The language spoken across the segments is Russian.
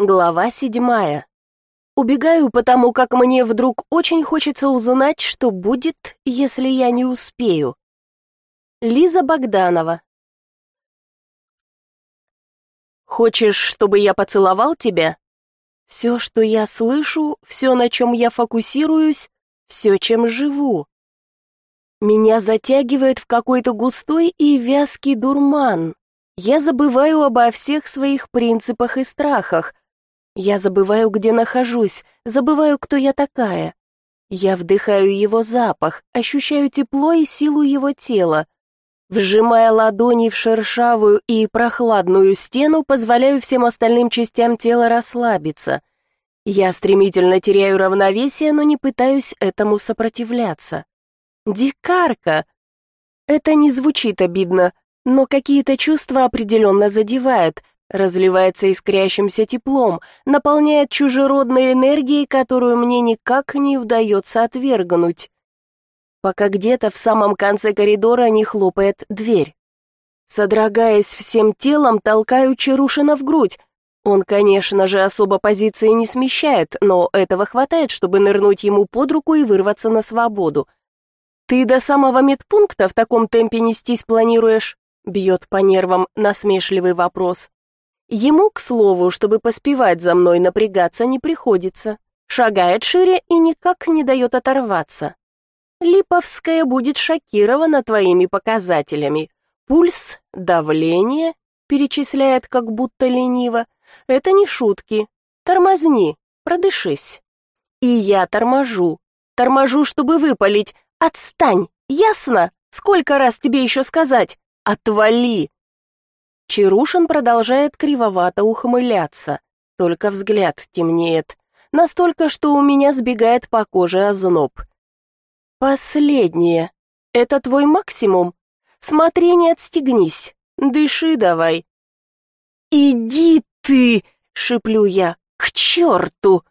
Глава седьмая. Убегаю, потому как мне вдруг очень хочется узнать, что будет, если я не успею. Лиза Богданова. Хочешь, чтобы я поцеловал тебя? Все, что я слышу, все, на чем я фокусируюсь, все, чем живу. Меня затягивает в какой-то густой и вязкий дурман. Я забываю обо всех своих принципах и страхах, я забываю, где нахожусь, забываю, кто я такая. Я вдыхаю его запах, ощущаю тепло и силу его тела. Вжимая ладони в шершавую и прохладную стену, позволяю всем остальным частям тела расслабиться. Я стремительно теряю равновесие, но не пытаюсь этому сопротивляться. Дикарка! Это не звучит обидно, но какие-то чувства определенно задевают, разливается искрящимся теплом, наполняет чужеродной энергией, которую мне никак не удается отвергнуть. Пока где-то в самом конце коридора не хлопает дверь. Содрогаясь всем телом, толкаю Чарушина в грудь. Он, конечно же, особо позиции не смещает, но этого хватает, чтобы нырнуть ему под руку и вырваться на свободу. «Ты до самого медпункта в таком темпе нестись планируешь?» Бьет по нервам насмешливый вопрос. Ему, к слову, чтобы поспевать за мной, напрягаться не приходится. Шагает шире и никак не дает оторваться. Липовская будет шокирована твоими показателями. Пульс, давление, перечисляет как будто лениво. Это не шутки. Тормозни, продышись. И я торможу. Торможу, чтобы выпалить. Отстань, ясно? Сколько раз тебе еще сказать? Отвали. Чарушин продолжает кривовато ухмыляться, только взгляд темнеет, настолько, что у меня сбегает по коже озноб. Последнее. Это твой максимум? Смотри, не отстегнись. Дыши давай. Иди ты, шиплю я. К черту!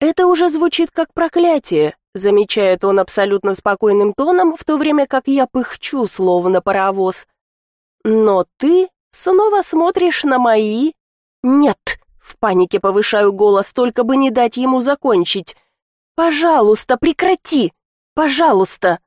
Это уже звучит как проклятие, замечает он абсолютно спокойным тоном, в то время как я пыхчу, словно паровоз. Но ты Снова смотришь на мои? Нет, в панике повышаю голос, только бы не дать ему закончить. Пожалуйста, прекрати. Пожалуйста.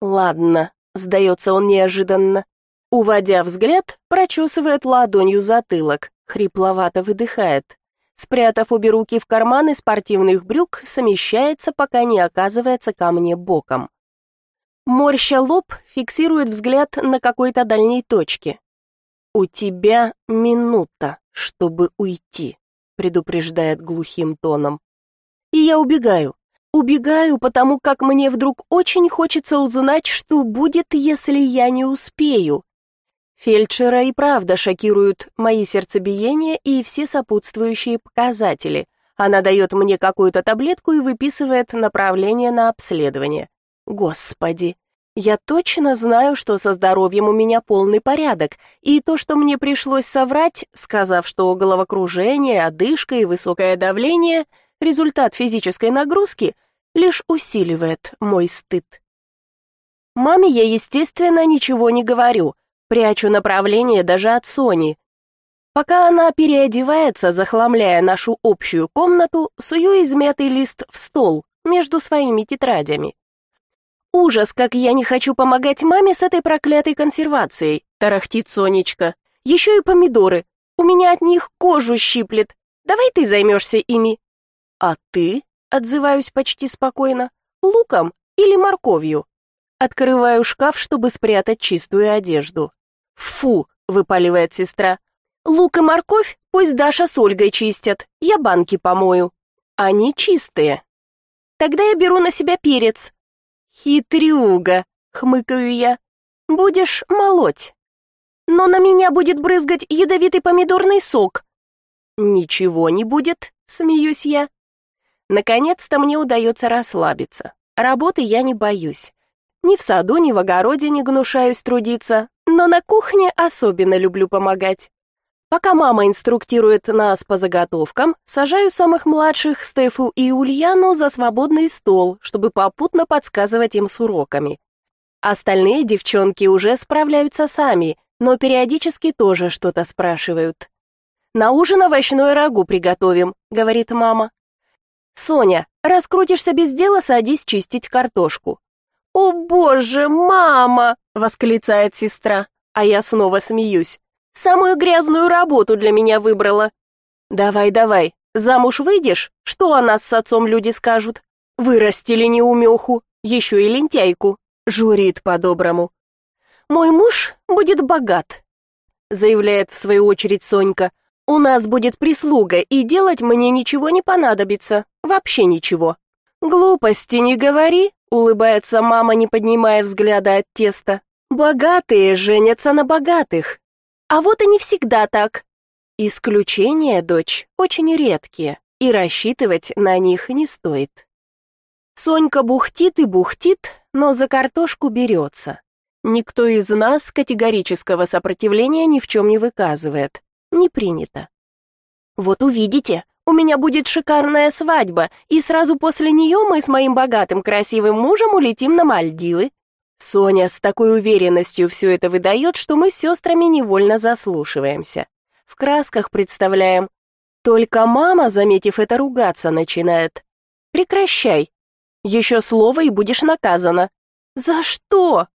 Ладно, сдается он неожиданно. Уводя взгляд, прочесывает ладонью затылок, хрипловато выдыхает. Спрятав обе руки в карманы спортивных брюк, совмещается, пока не оказывается ко мне боком. Морща лоб, фиксирует взгляд на какой-то дальней точке. «У тебя минута, чтобы уйти», — предупреждает глухим тоном. «И я убегаю. Убегаю, потому как мне вдруг очень хочется узнать, что будет, если я не успею. Фельдшера и правда шокируют мои сердцебиения и все сопутствующие показатели. Она дает мне какую-то таблетку и выписывает направление на обследование. Господи, я точно знаю, что со здоровьем у меня полный порядок, и то, что мне пришлось соврать, сказав, что головокружение, одышка и высокое давление – результат физической нагрузки, лишь усиливает мой стыд. Маме я, естественно, ничего не говорю, прячу направление даже от Сони. Пока она переодевается, захламляя нашу общую комнату, сую измятый лист в стол между своими тетрадями. Ужас, как я не хочу помогать маме с этой проклятой консервацией, тарахтит Сонечка. Еще и помидоры. У меня от них кожу щиплет. Давай ты займешься ими. А ты? Отзываюсь почти спокойно. Луком или морковью? Открываю шкаф, чтобы спрятать чистую одежду. Фу, выпаливает сестра. Лук и морковь пусть Даша с Ольгой чистят. Я банки помою. Они чистые. Тогда я беру на себя перец, «Хитрюга!» — хмыкаю я. «Будешь молоть. Но на меня будет брызгать ядовитый помидорный сок». «Ничего не будет», — смеюсь я. Наконец-то мне удается расслабиться. Работы я не боюсь. Ни в саду, ни в огороде не гнушаюсь трудиться, но на кухне особенно люблю помогать. Пока мама инструктирует нас по заготовкам, сажаю самых младших Стефу и Ульяну за свободный стол, чтобы попутно подсказывать им с уроками. Остальные девчонки уже справляются сами, но периодически тоже что-то спрашивают. На ужин овощное рагу приготовим», — говорит мама. «Соня, раскрутишься без дела, садись чистить картошку». «О боже, мама!» — восклицает сестра, а я снова смеюсь. «Самую грязную работу для меня выбрала». «Давай, давай, замуж выйдешь? Что о нас с отцом люди скажут? Вырастили неумеху, еще и лентяйку», — журит по-доброму. «Мой муж будет богат», — заявляет в свою очередь Сонька. У нас будет прислуга, и делать мне ничего не понадобится. Вообще ничего. Глупости не говори, улыбается мама, не поднимая взгляда от теста. Богатые женятся на богатых. А вот и не всегда так. Исключения, дочь, очень редкие, и рассчитывать на них не стоит. Сонька бухтит и бухтит, но за картошку берется. Никто из нас категорического сопротивления ни в чем не выказывает не принято. Вот увидите, у меня будет шикарная свадьба, и сразу после нее мы с моим богатым красивым мужем улетим на Мальдивы. Соня с такой уверенностью все это выдает, что мы с сестрами невольно заслушиваемся. В красках представляем. Только мама, заметив это, ругаться начинает. «Прекращай. Еще слово, и будешь наказана». «За что?»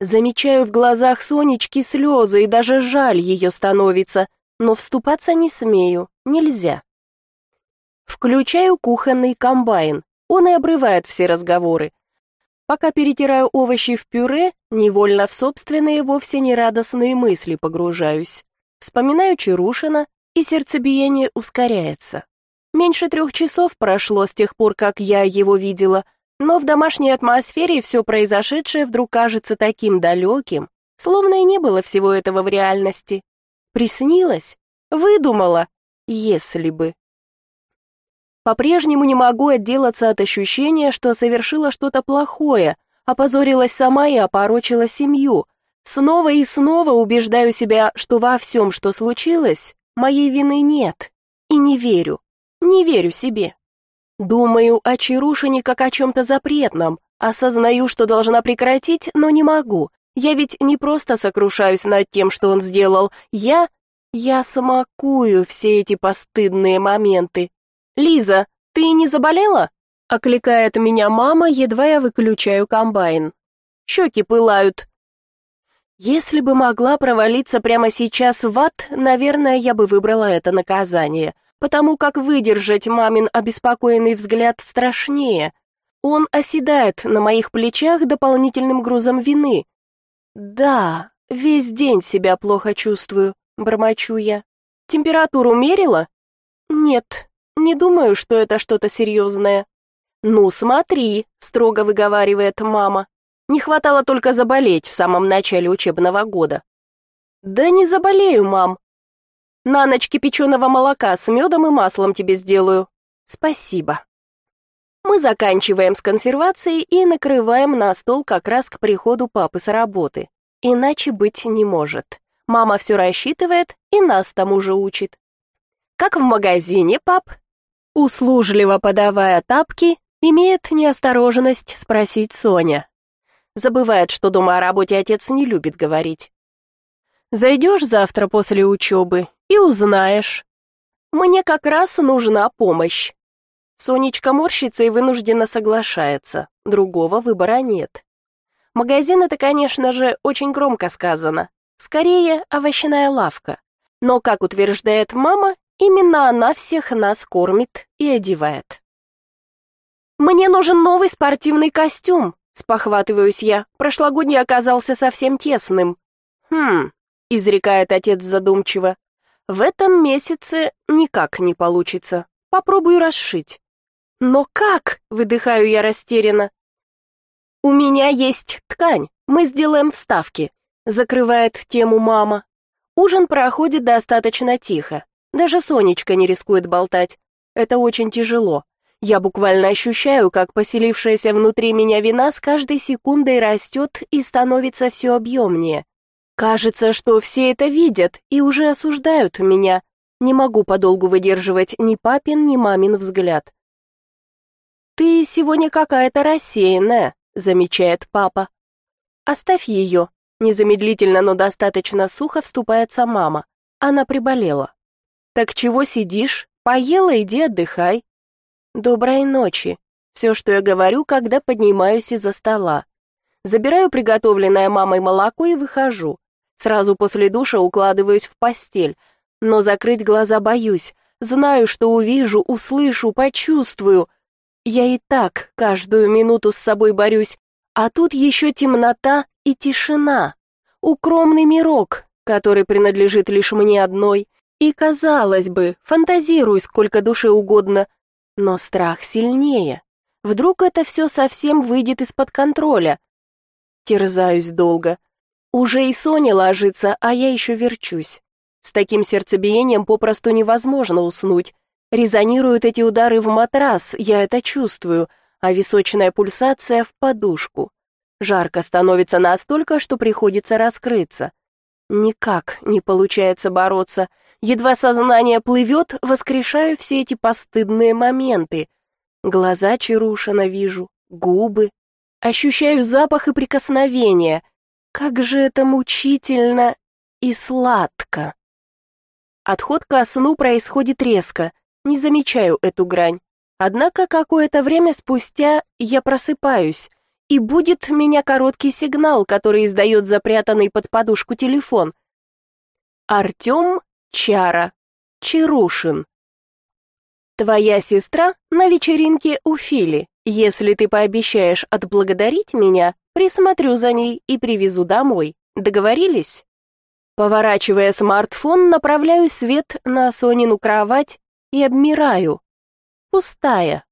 Замечаю в глазах Сонечки слезы, и даже жаль ее становится – но вступаться не смею, нельзя. Включаю кухонный комбайн, он и обрывает все разговоры. Пока перетираю овощи в пюре, невольно в собственные вовсе не радостные мысли погружаюсь. Вспоминаю Чарушина, и сердцебиение ускоряется. Меньше трех часов прошло с тех пор, как я его видела, но в домашней атмосфере все произошедшее вдруг кажется таким далеким, словно и не было всего этого в реальности. Приснилось? Выдумала? Если бы. По-прежнему не могу отделаться от ощущения, что совершила что-то плохое, опозорилась сама и опорочила семью. Снова и снова убеждаю себя, что во всем, что случилось, моей вины нет. И не верю. Не верю себе. Думаю о Чарушине как о чем-то запретном, осознаю, что должна прекратить, но не могу. Я ведь не просто сокрушаюсь над тем, что он сделал. Я... Я смакую все эти постыдные моменты. «Лиза, ты не заболела?» — окликает меня мама, едва я выключаю комбайн. Щеки пылают. Если бы могла провалиться прямо сейчас в ад, наверное, я бы выбрала это наказание, потому как выдержать мамин обеспокоенный взгляд страшнее. Он оседает на моих плечах дополнительным грузом вины, «Да, весь день себя плохо чувствую», — бормочу я. «Температуру мерила?» «Нет, не думаю, что это что-то серьезное». «Ну, смотри», — строго выговаривает мама. «Не хватало только заболеть в самом начале учебного года». «Да не заболею, мам. На ночь кипяченого молока с медом и маслом тебе сделаю». «Спасибо». Мы заканчиваем с консервацией и накрываем на стол как раз к приходу папы с работы. Иначе быть не может. Мама все рассчитывает и нас тому же учит. Как в магазине, пап? Услужливо подавая тапки, имеет неосторожность спросить Соня. Забывает, что дома о работе отец не любит говорить. Зайдешь завтра после учебы и узнаешь. Мне как раз нужна помощь. Сонечка морщится и вынужденно соглашается. Другого выбора нет. Магазин это, конечно же, очень громко сказано. Скорее, овощная лавка. Но, как утверждает мама, именно она всех нас кормит и одевает. «Мне нужен новый спортивный костюм», — спохватываюсь я. Прошлогодний оказался совсем тесным. «Хм», — изрекает отец задумчиво. «В этом месяце никак не получится. Попробую расшить». «Но как?» — выдыхаю я растерянно. «У меня есть ткань, мы сделаем вставки», — закрывает тему мама. Ужин проходит достаточно тихо. Даже Сонечка не рискует болтать. Это очень тяжело. Я буквально ощущаю, как поселившаяся внутри меня вина с каждой секундой растет и становится все объемнее. Кажется, что все это видят и уже осуждают меня. Не могу подолгу выдерживать ни папин, ни мамин взгляд. «Ты сегодня какая-то рассеянная», — замечает папа. «Оставь ее», — незамедлительно, но достаточно сухо вступается мама. Она приболела. Так чего сидишь? Поела, иди отдыхай. Доброй ночи. Все, что я говорю, когда поднимаюсь из-за стола. Забираю приготовленное мамой молоко и выхожу. Сразу после душа укладываюсь в постель, но закрыть глаза боюсь. Знаю, что увижу, услышу, почувствую. Я и так каждую минуту с собой борюсь, а тут еще темнота и тишина. Укромный мирок, который принадлежит лишь мне одной. И, казалось бы, фантазируй сколько душе угодно, но страх сильнее. Вдруг это все совсем выйдет из-под контроля. Терзаюсь долго. Уже и Соня ложится, а я еще верчусь. С таким сердцебиением попросту невозможно уснуть. Резонируют эти удары в матрас, я это чувствую, а височная пульсация в подушку. Жарко становится настолько, что приходится раскрыться. Никак не получается бороться. Едва сознание плывет, воскрешаю все эти постыдные моменты. Глаза Чарушина вижу, губы. Ощущаю запах и прикосновение. Как же это мучительно и сладко. Отход ко сну происходит резко, не замечаю эту грань. Однако какое-то время спустя я просыпаюсь, и будет меня короткий сигнал, который издает запрятанный под подушку телефон. Артем Чара. Чарушин. Твоя сестра на вечеринке у Фили. Если ты пообещаешь отблагодарить меня, Присмотрю за ней и привезу домой. Договорились? Поворачивая смартфон, направляю свет на Сонину кровать и обмираю. Пустая.